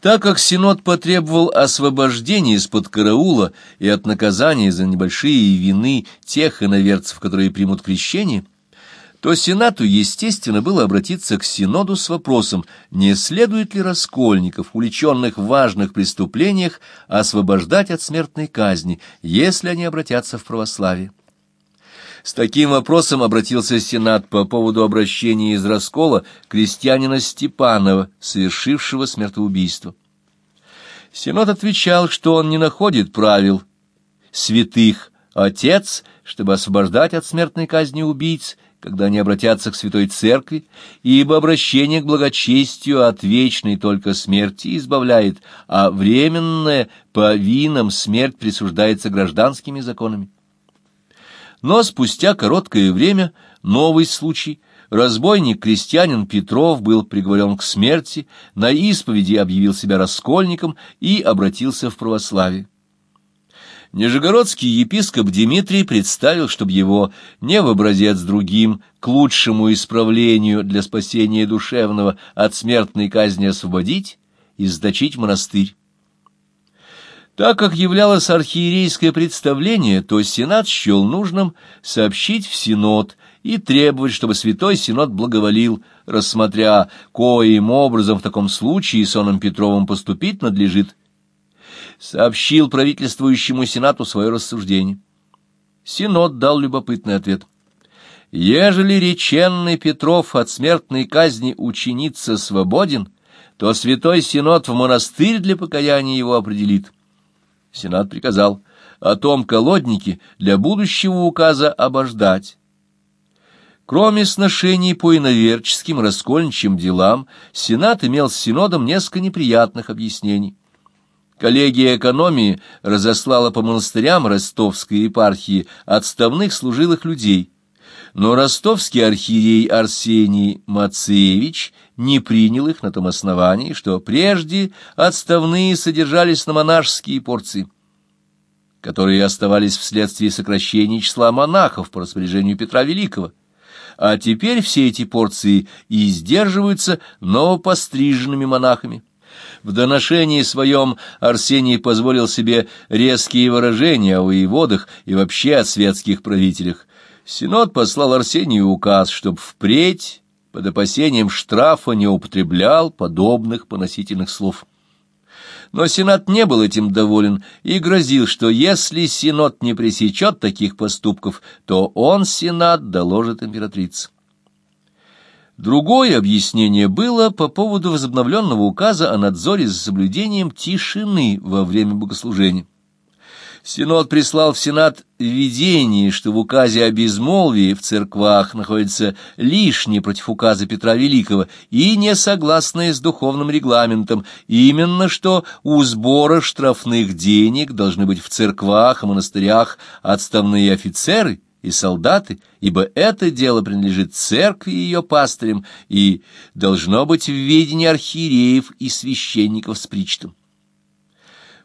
Так как Синод потребовал освобождения из-под караула и от наказания за небольшие вины тех иноверцев, которые примут крещение, то Сенату, естественно, было обратиться к Синоду с вопросом, не следует ли раскольников, уличенных в важных преступлениях, освобождать от смертной казни, если они обратятся в православие. С таким вопросом обратился Сенат по поводу обращения из раскола крестьянина Степанова, совершившего смертоубийство. Сенат отвечал, что он не находит правил святых отец, чтобы освобождать от смертной казни убийц, когда они обратятся к Святой Церкви, ибо обращение к благочестию от вечной только смерти избавляет, а временная по винам смерть присуждается гражданскими законами. Но спустя короткое время новый случай. Разбойник-крестьянин Петров был приговорен к смерти, на исповеди объявил себя раскольником и обратился в православие. Нижегородский епископ Дмитрий представил, чтобы его не в образец другим, к лучшему исправлению для спасения душевного от смертной казни освободить и сдачить монастырь. Так как являлось архиерейское представление, то Сенат счел нужным сообщить в Синод и требовать, чтобы Святой Синод благоволил, рассмотря, коим образом в таком случае с оном Петровым поступить надлежит, сообщил правительствующему Сенату свое рассуждение. Синод дал любопытный ответ. «Ежели реченный Петров от смертной казни ученица свободен, то святой Синод в монастырь для покаяния его определит». Сенат приказал о том колоднике для будущего указа обождать. Кроме сношений по иноверческим раскольничьим делам, Сенат имел с Синодом несколько неприятных объяснений. Коллегия экономии разослала по монастырям ростовской епархии отставных служилых людей, но ростовский архиерей Арсений Мацевич не принял их на том основании, что прежде отставные содержались на монашеские порции, которые оставались вследствие сокращения числа монахов по распоряжению Петра Великого, а теперь все эти порции издерживаются новопостриженными монахами. В доношении своем Арсений позволил себе резкие выражения о воеводах и вообще о светских правителях. Синод послал Арсению указ, чтобы впредь под опасением штрафа не употреблял подобных поносительных слов. Но Сенат не был этим доволен и грозил, что если Синод не пресечет таких поступков, то он, Сенат, доложит императрице. Другое объяснение было по поводу возобновленного указа о надзоре за соблюдением тишины во время богослужения. Синод прислал в Сенат видение, что в указе о безмолвии в церквах находится лишнее против указа Петра Великого и несогласное с духовным регламентом, именно что у сбора штрафных денег должны быть в церквах и монастырях отставные офицеры – и солдаты, ибо это дело принадлежит церкви и ее пастырям и должно быть в ведении архиереев и священников с причтом.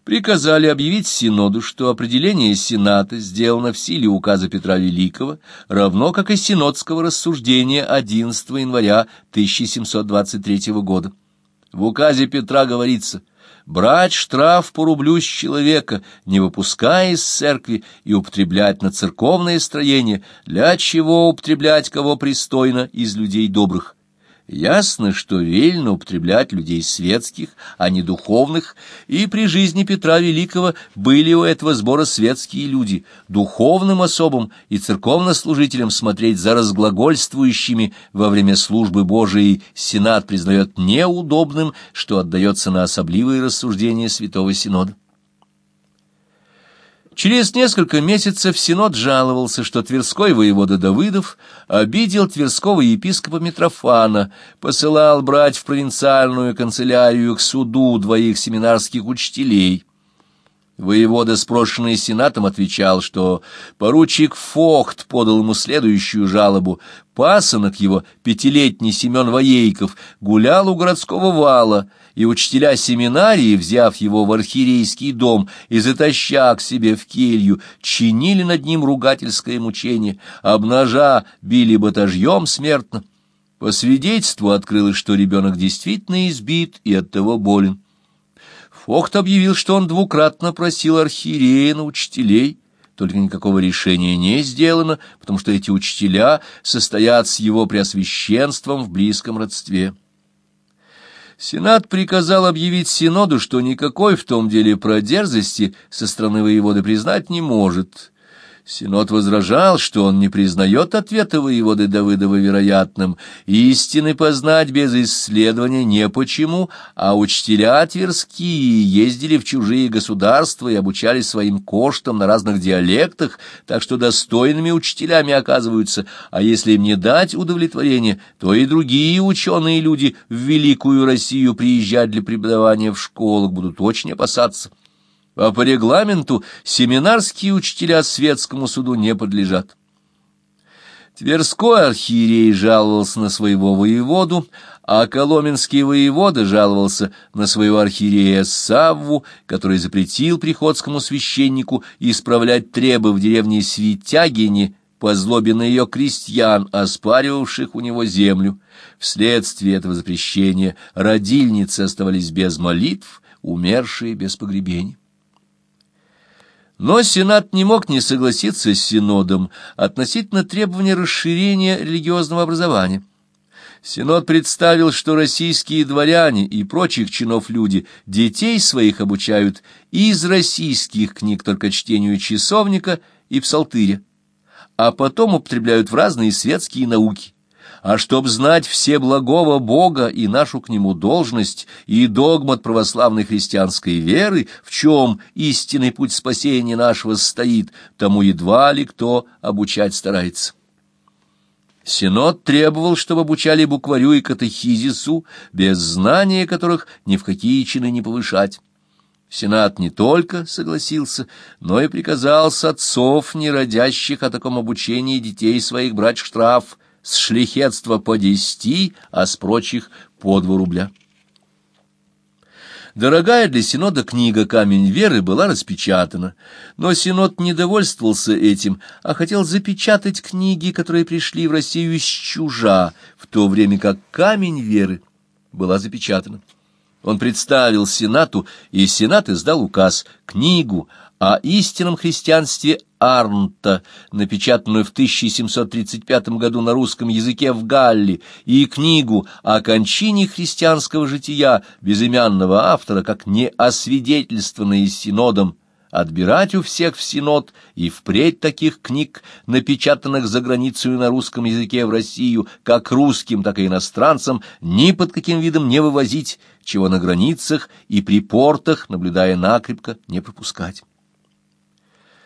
Приказали объявить Синоду, что определение Сената сделано в силе указа Петра Великого, равно как и синодского рассуждения 11 января 1723 года. В указе Петра говорится – брать штраф по рублю с человека, не выпуская из церкви, и употреблять на церковное строение, для чего употреблять кого пристойно из людей добрых. Ясно, что велено употреблять людей светских, а не духовных, и при жизни Петра Великого были у этого сбора светские люди, духовным особам и церковнослужителям смотреть за разглагольствующими во время службы Божией Сенат признает неудобным, что отдается на особливые рассуждения Святого Синода. Через несколько месяцев Синод жаловался, что Тверской воевода Давыдов обидел Тверского епископа Митрофана, посылал брать в провинциальную канцелярию к суду двоих семинарских учителей. Воевода, спрошенный сенатом, отвечал, что поручик Фохт подал ему следующую жалобу. Пасынок его, пятилетний Семен Воейков, гулял у городского вала, и учителя семинарии, взяв его в архиерейский дом и затаща к себе в келью, чинили над ним ругательское мучение, обнажа били батажьем смертно. По свидетельству открылось, что ребенок действительно избит и оттого болен. Фохт объявил, что он двукратно просил архиерея на учителей, только никакого решения не сделано, потому что эти учителя состоят с его преосвященством в близком родстве. Сенат приказал объявить Синоду, что никакой в том деле продерзости со стороны воеводы признать не может, Синод возражал, что он не признает ответа воеводы Давыдова вероятным, истины познать без исследования не почему, а учителя тверские ездили в чужие государства и обучались своим коштам на разных диалектах, так что достойными учителями оказываются, а если им не дать удовлетворение, то и другие ученые люди в Великую Россию приезжать для преподавания в школах будут очень опасаться а по регламенту семинарские учителя светскому суду не подлежат. Тверской архиерей жаловался на своего воеводу, а коломенский воевода жаловался на своего архиерея Савву, который запретил приходскому священнику исправлять требы в деревне Свитягине по злобе на ее крестьян, оспаривавших у него землю. Вследствие этого запрещения родильницы оставались без молитв, умершие без погребений. Но Сенат не мог не согласиться с Синодом относительно требования расширения религиозного образования. Синод представил, что российские дворяне и прочих чинов люди детей своих обучают из российских книг только чтению часовника и псалтыря, а потом употребляют в разные светские науки а чтоб знать все благого Бога и нашу к Нему должность, и догмат православной христианской веры, в чем истинный путь спасения нашего стоит, тому едва ли кто обучать старается. Синод требовал, чтобы обучали букварю и катехизису, без знания которых ни в какие чины не повышать. Сенат не только согласился, но и приказал с отцов, не родящих о таком обучении детей своих брать штраф с шлихетства по десяти, а с прочих по два рубля. Дорогая для Синода книга «Камень веры» была распечатана, но Синод не довольствовался этим, а хотел запечатать книги, которые пришли в Россию из чужа, в то время как «Камень веры» была запечатана. Он представил Сенату, и Сенат издал указ, книгу о истинном христианстве Арнта, напечатанную в 1735 году на русском языке в Галле, и книгу о кончине христианского жития безымянного автора, как неосвидетельствованные синодом, отбирать у всех в синод и впредь таких книг, напечатанных за границей на русском языке в Россию, как русским, так и иностранцам, ни под каким видом не вывозить, чего на границах и при портах, наблюдая накрепко, не пропускать.